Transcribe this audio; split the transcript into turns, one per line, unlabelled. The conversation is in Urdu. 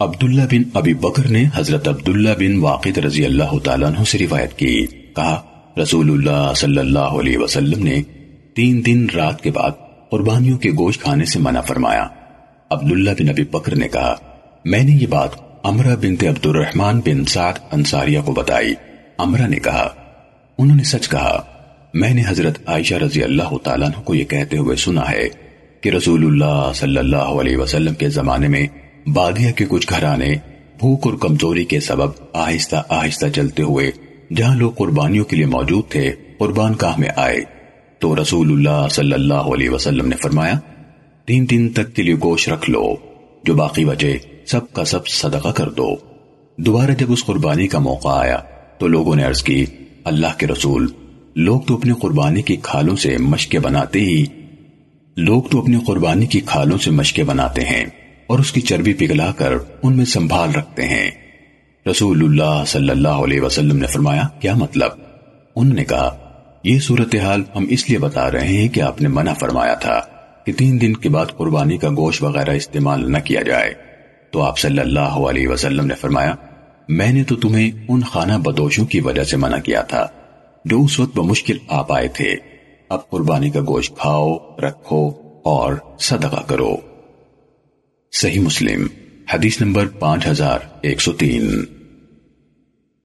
عبداللہ بن ابی بکر نے حضرت عبداللہ بن واقد رضی اللہ تعالیٰ عنہ سے روایت کی۔ کہا رسول اللہ صلی اللہ علیہ وسلم نے تین دن رات کے بعد قربانیوں کے گوشت کھانے سے منع فرمایا۔ عبداللہ بن ابی بکر نے کہا، میں نے یہ بات امرہ بنت عبد الرحمن بن سعد انصاریہ کو بتائی۔ امرہ نے کہا، انہوں نے سچ کہا، میں نے حضرت عائشہ رضی اللہ تعالیٰ عنہ کو یہ کہتے ہوئے سنا ہے کہ رسول اللہ صلی اللہ علیہ وسلم کے زمانے میں بادیہ کے کچھ گھرانے بھوک اور کمزوری کے سبب آہستہ آہستہ چلتے ہوئے جہاں لوگ قربانیوں کے لیے موجود تھے، قربان کاہ میں آئے۔ تو رسول اللہ صلی اللہ علیہ وسلم نے فرمایا، تین دن تک کے لیے گوشت رکھ لو، جو باقی بچے سب کا سب صدقہ کر دو۔ دوبارہ جب اس قربانی کا موقع آیا، تو لوگوں نے عرض کی، اللہ کے رسول، لوگ تو اپنی قربانی کی کھالوں سے مشکے بناتے ہی، لوگ تو اپنی قربانی کی کھالوں سے مشکے بناتے ہیں۔ اور اس کی چربی پگھلا کر ان میں سنبھال رکھتے ہیں۔ رسول اللہ صلی اللہ علیہ وسلم نے فرمایا، کیا مطلب؟ انہوں نے کہا، یہ صورتحال ہم اس لیے بتا رہے ہیں کہ آپ نے منع فرمایا تھا کہ تین دن کے بعد قربانی کا گوشت وغیرہ استعمال نہ کیا جائے۔ تو آپ صلی اللہ علیہ وسلم نے فرمایا، میں نے تو تمہیں ان خانہ بدوشوں کی وجہ سے منع کیا تھا جو اس وقت بمشکل آپ آئے تھے۔ اب قربانی کا گوشت کھاؤ، رکھو اور صدقہ کرو۔ صحیح مسلم حدیث نمبر پانچ ہزار ایک سو تین۔